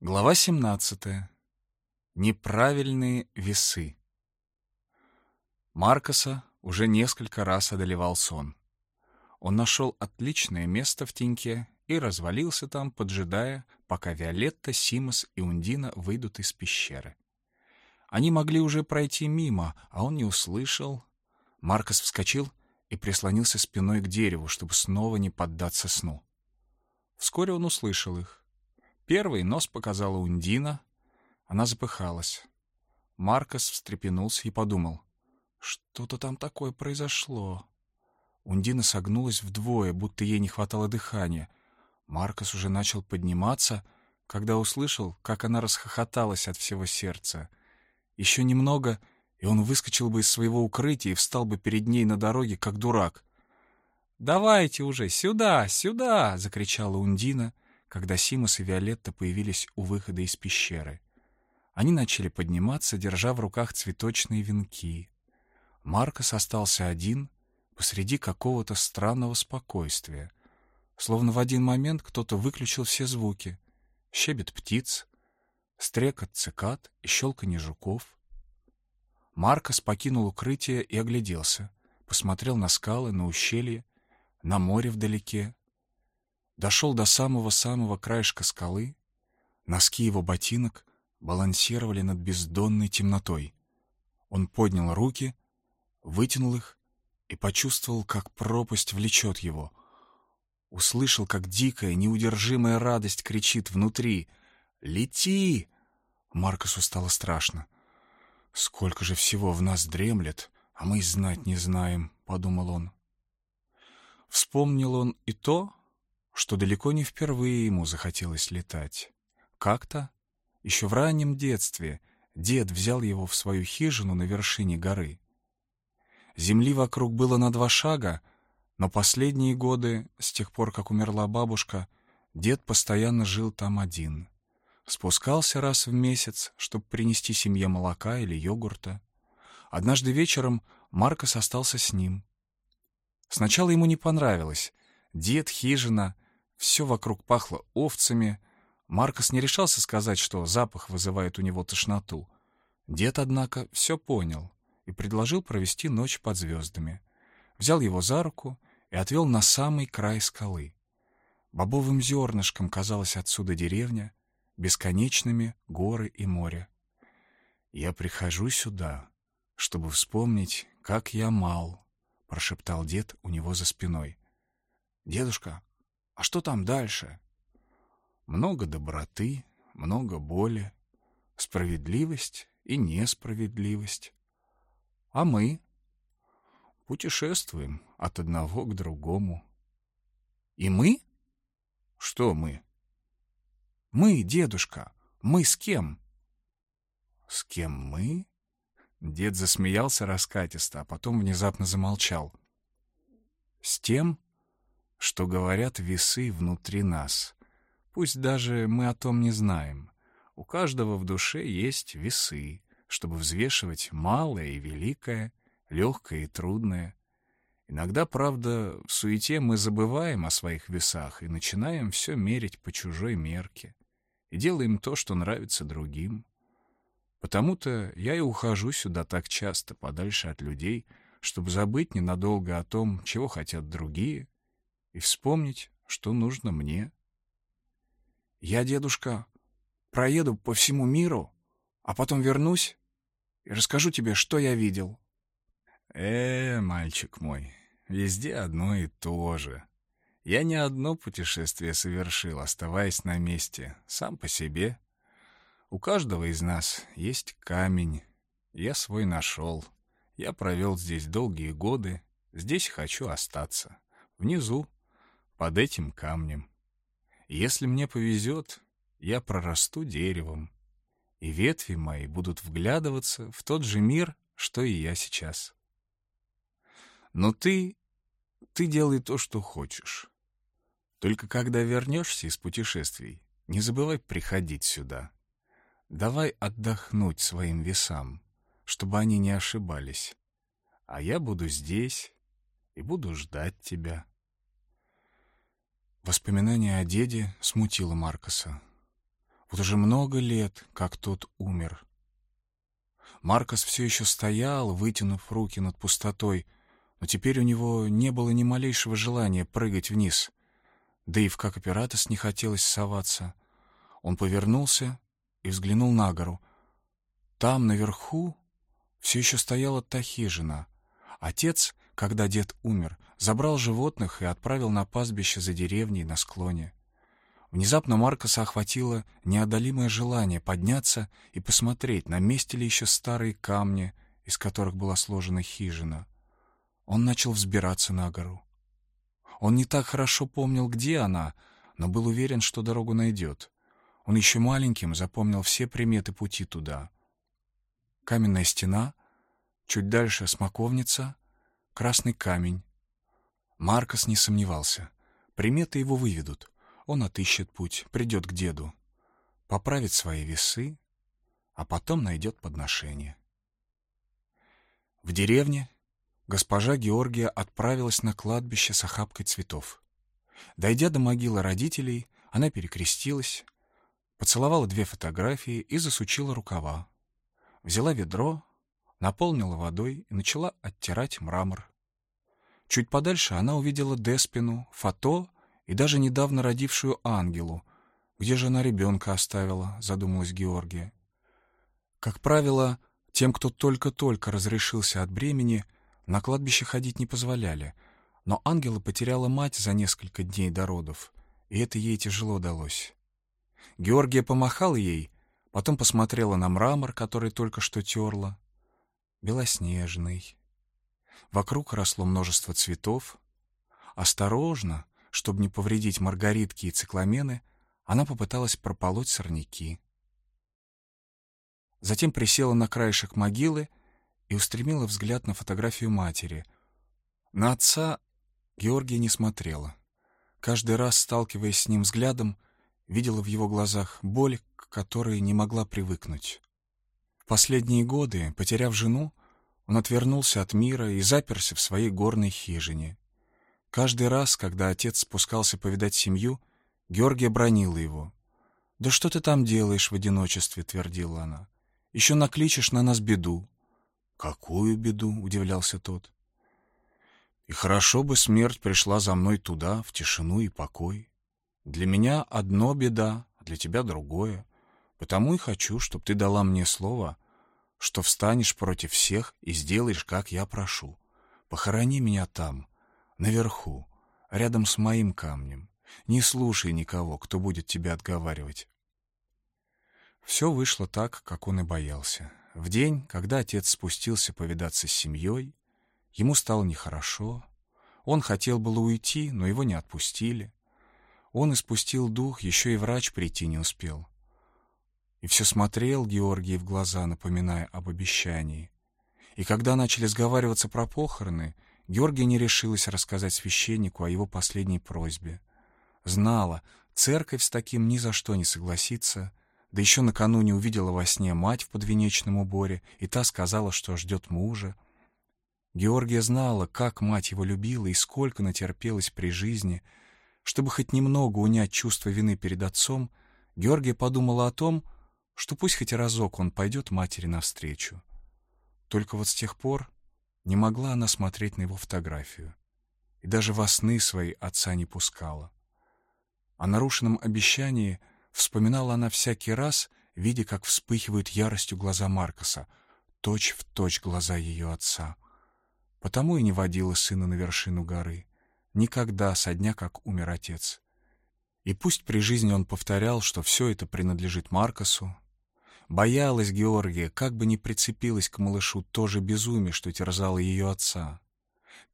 Глава 17. Неправильные весы. Маркоса уже несколько раз одолевал сон. Он нашел отличное место в теньке и развалился там, поджидая, пока Виолетта, Симос и Ундина выйдут из пещеры. Они могли уже пройти мимо, а он не услышал. Маркос вскочил и прислонился спиной к дереву, чтобы снова не поддаться сну. Вскоре он услышал их. Первый нос показала Ундина. Она запыхалась. Маркос встрепенулся и подумал. Что-то там такое произошло. Ундина согнулась вдвое, будто ей не хватало дыхания. Маркос уже начал подниматься, когда услышал, как она расхохоталась от всего сердца. Еще немного, и он выскочил бы из своего укрытия и встал бы перед ней на дороге, как дурак. «Давайте уже, сюда, сюда!» — закричала Ундина — когда Симус и Виолетта появились у выхода из пещеры. Они начали подниматься, держа в руках цветочные венки. Маркос остался один посреди какого-то странного спокойствия. Словно в один момент кто-то выключил все звуки. Щебет птиц, стрекот цикад и щелканье жуков. Маркос покинул укрытие и огляделся. Посмотрел на скалы, на ущелье, на море вдалеке, дошел до самого-самого краешка скалы. Носки его ботинок балансировали над бездонной темнотой. Он поднял руки, вытянул их и почувствовал, как пропасть влечет его. Услышал, как дикая, неудержимая радость кричит внутри «Лети!». Маркосу стало страшно. «Сколько же всего в нас дремлет, а мы знать не знаем», — подумал он. Вспомнил он и то, что далеко не впервые ему захотелось летать. Как-то, еще в раннем детстве, дед взял его в свою хижину на вершине горы. Земли вокруг было на два шага, но последние годы, с тех пор, как умерла бабушка, дед постоянно жил там один. Спускался раз в месяц, чтобы принести семье молока или йогурта. Однажды вечером Маркос остался с ним. Сначала ему не понравилось. Дед, хижина — все вокруг пахло овцами. Маркос не решался сказать, что запах вызывает у него тошноту. Дед, однако, все понял и предложил провести ночь под звездами. Взял его за руку и отвел на самый край скалы. Бобовым зернышком казалась отсюда деревня, бесконечными горы и море. «Я прихожу сюда, чтобы вспомнить, как я мал», — прошептал дед у него за спиной. «Дедушка, а что там дальше? Много доброты, много боли, справедливость и несправедливость. А мы путешествуем от одного к другому. И мы? Что мы? Мы, дедушка, мы с кем? С кем мы? Дед засмеялся раскатисто, а потом внезапно замолчал. С тем, что говорят весы внутри нас. Пусть даже мы о том не знаем. У каждого в душе есть весы, чтобы взвешивать малое и великое, легкое и трудное. Иногда, правда, в суете мы забываем о своих весах и начинаем все мерить по чужой мерке и делаем то, что нравится другим. Потому-то я и ухожу сюда так часто, подальше от людей, чтобы забыть ненадолго о том, чего хотят другие, и вспомнить, что нужно мне. Я, дедушка, проеду по всему миру, а потом вернусь и расскажу тебе, что я видел. Э, мальчик мой, везде одно и то же. Я не одно путешествие совершил, оставаясь на месте, сам по себе. У каждого из нас есть камень. Я свой нашел. Я провел здесь долгие годы. Здесь хочу остаться. Внизу под этим камнем. Если мне повезет, я прорасту деревом, и ветви мои будут вглядываться в тот же мир, что и я сейчас. Но ты... ты делай то, что хочешь. Только когда вернешься из путешествий, не забывай приходить сюда. Давай отдохнуть своим весам, чтобы они не ошибались. А я буду здесь и буду ждать тебя. Воспоминание о деде смутило Маркоса. Вот уже много лет, как тот умер. Маркос все еще стоял, вытянув руки над пустотой, но теперь у него не было ни малейшего желания прыгать вниз. Да и в Какоператос не хотелось соваться. Он повернулся и взглянул на гору. Там, наверху, все еще стояла та хижина. Отец, когда дед умер, забрал животных и отправил на пастбище за деревней на склоне. Внезапно Маркоса охватило неодолимое желание подняться и посмотреть, на месте ли еще старые камни, из которых была сложена хижина. Он начал взбираться на гору. Он не так хорошо помнил, где она, но был уверен, что дорогу найдет. Он еще маленьким запомнил все приметы пути туда. Каменная стена, чуть дальше смоковница, красный камень. Маркос не сомневался. Приметы его выведут. Он отыщет путь, придет к деду, поправит свои весы, а потом найдет подношение. В деревне госпожа Георгия отправилась на кладбище с охапкой цветов. Дойдя до могилы родителей, она перекрестилась, поцеловала две фотографии и засучила рукава. Взяла ведро, наполнила водой и начала оттирать мрамор. Чуть подальше она увидела Деспину, Фото и даже недавно родившую ангелу. Где же она ребенка оставила, задумалась Георгия. Как правило, тем, кто только-только разрешился от бремени, на кладбище ходить не позволяли, но ангела потеряла мать за несколько дней до родов, и это ей тяжело далось. Георгия помахала ей, потом посмотрела на мрамор, который только что терла. Белоснежный. Вокруг росло множество цветов. Осторожно, чтобы не повредить маргаритки и цикламены, она попыталась прополоть сорняки. Затем присела на краешек могилы и устремила взгляд на фотографию матери. На отца Георгия не смотрела. Каждый раз, сталкиваясь с ним взглядом, видела в его глазах боль, к которой не могла привыкнуть. В последние годы, потеряв жену, он отвернулся от мира и заперся в своей горной хижине. Каждый раз, когда отец спускался повидать семью, Георгия бронила его. «Да что ты там делаешь в одиночестве?» — твердила она. «Еще накличешь на нас беду». «Какую беду?» — удивлялся тот. «И хорошо бы смерть пришла за мной туда, в тишину и покой. Для меня одно беда, а для тебя другое. Потому и хочу, чтобы ты дала мне слово, что встанешь против всех и сделаешь, как я прошу. Похорони меня там, наверху, рядом с моим камнем. Не слушай никого, кто будет тебя отговаривать. Все вышло так, как он и боялся. В день, когда отец спустился повидаться с семьей, ему стало нехорошо. Он хотел было уйти, но его не отпустили. Он испустил дух, еще и врач прийти не успел. И все смотрел Георгий в глаза, напоминая об обещании. И когда начали сговариваться про похороны, Георгия не решилась рассказать священнику о его последней просьбе. Знала, церковь с таким ни за что не согласится, да еще накануне увидела во сне мать в подвенечном уборе, и та сказала, что ждет мужа. Георгия знала, как мать его любила и сколько натерпелась при жизни. Чтобы хоть немного унять чувство вины перед отцом, Георгия подумала о том, что пусть хоть разок он пойдет матери навстречу. Только вот с тех пор не могла она смотреть на его фотографию. И даже во сны свои отца не пускала. О нарушенном обещании вспоминала она всякий раз, видя, как вспыхивают яростью глаза Маркоса, точь в точь глаза ее отца. Потому и не водила сына на вершину горы. Никогда со дня, как умер отец. И пусть при жизни он повторял, что все это принадлежит Маркосу, Боялась Георгия, как бы не прицепилась к малышу то же безумие, что терзало ее отца.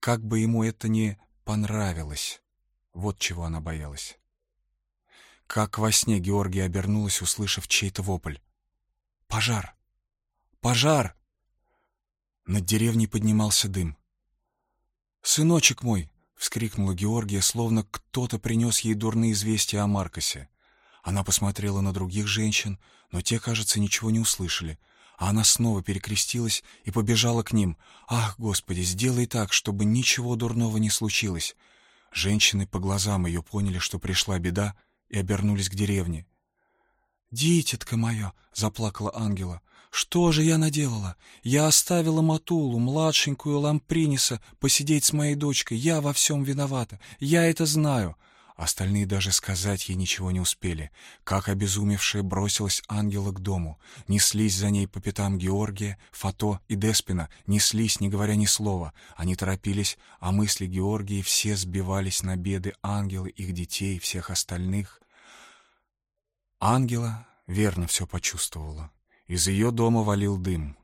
Как бы ему это не понравилось. Вот чего она боялась. Как во сне Георгия обернулась, услышав чей-то вопль. «Пожар! Пожар!» Над деревней поднимался дым. «Сыночек мой!» — вскрикнула Георгия, словно кто-то принес ей дурные известия о Маркосе. Она посмотрела на других женщин, но те, кажется, ничего не услышали. А она снова перекрестилась и побежала к ним. «Ах, Господи, сделай так, чтобы ничего дурного не случилось!» Женщины по глазам ее поняли, что пришла беда, и обернулись к деревне. «Дитятка мое!» — заплакала Ангела. «Что же я наделала? Я оставила Матулу, младшенькую Ламприниса, посидеть с моей дочкой. Я во всем виновата. Я это знаю». Остальные даже сказать ей ничего не успели. Как обезумевшая бросилась ангела к дому. Неслись за ней по пятам Георгия, Фато и Деспина. Неслись, не говоря ни слова. Они торопились, а мысли Георгии все сбивались на беды ангела, их детей, всех остальных. Ангела верно все почувствовала. Из ее дома валил дым.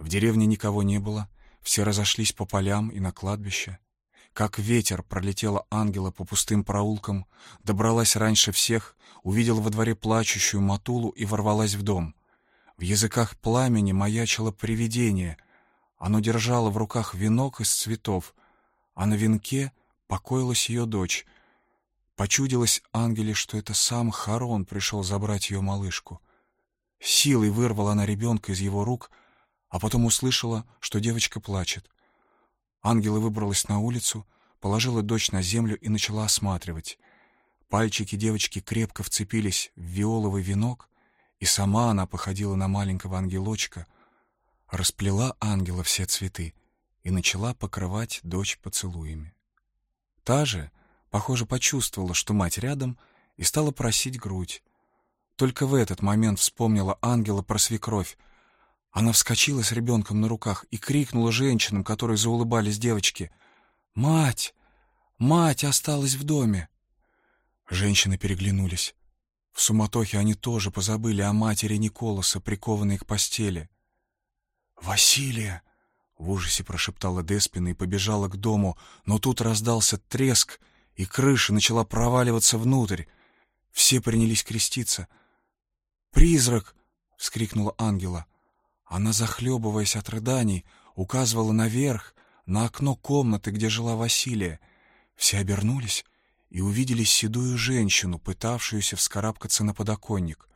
В деревне никого не было, все разошлись по полям и на кладбище. Как ветер пролетела ангела по пустым проулкам, добралась раньше всех, увидела во дворе плачущую Матулу и ворвалась в дом. В языках пламени маячило привидение. Оно держало в руках венок из цветов, а на венке покоилась ее дочь — Почудилось ангеле, что это сам Харон пришел забрать ее малышку. Силой вырвала она ребенка из его рук, а потом услышала, что девочка плачет. Ангела выбралась на улицу, положила дочь на землю и начала осматривать. Пальчики девочки крепко вцепились в виоловый венок, и сама она походила на маленького ангелочка, расплела ангела все цветы и начала покрывать дочь поцелуями. Та же — Похоже, почувствовала, что мать рядом, и стала просить грудь. Только в этот момент вспомнила ангела про свекровь. Она вскочила с ребенком на руках и крикнула женщинам, которые заулыбались девочке. «Мать! Мать осталась в доме!» Женщины переглянулись. В суматохе они тоже позабыли о матери Николаса, прикованной к постели. «Василия!» — в ужасе прошептала Деспина и побежала к дому, но тут раздался треск, и крыша начала проваливаться внутрь. Все принялись креститься. «Призрак!» — вскрикнула ангела. Она, захлебываясь от рыданий, указывала наверх, на окно комнаты, где жила Василия. Все обернулись и увидели седую женщину, пытавшуюся вскарабкаться на подоконник.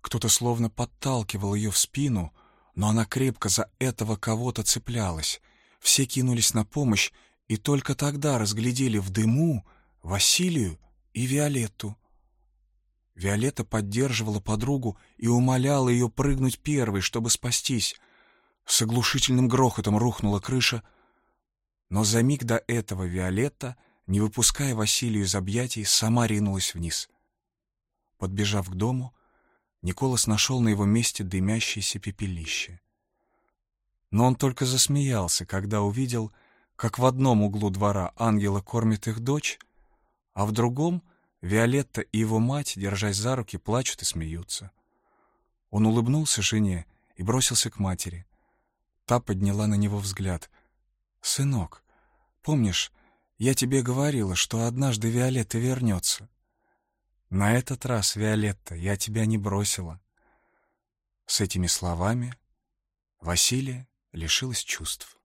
Кто-то словно подталкивал ее в спину, но она крепко за этого кого-то цеплялась. Все кинулись на помощь и только тогда разглядели в дыму Василию и Виолетту. Виолетта поддерживала подругу и умоляла ее прыгнуть первой, чтобы спастись. С оглушительным грохотом рухнула крыша, но за миг до этого Виолетта, не выпуская Василию из объятий, сама ринулась вниз. Подбежав к дому, Николас нашел на его месте дымящееся пепелище. Но он только засмеялся, когда увидел, как в одном углу двора ангела кормит их дочь, а в другом Виолетта и его мать, держась за руки, плачут и смеются. Он улыбнулся жене и бросился к матери. Та подняла на него взгляд. «Сынок, помнишь, я тебе говорила, что однажды Виолетта вернется?» «На этот раз, Виолетта, я тебя не бросила». С этими словами Василия лишилась чувств.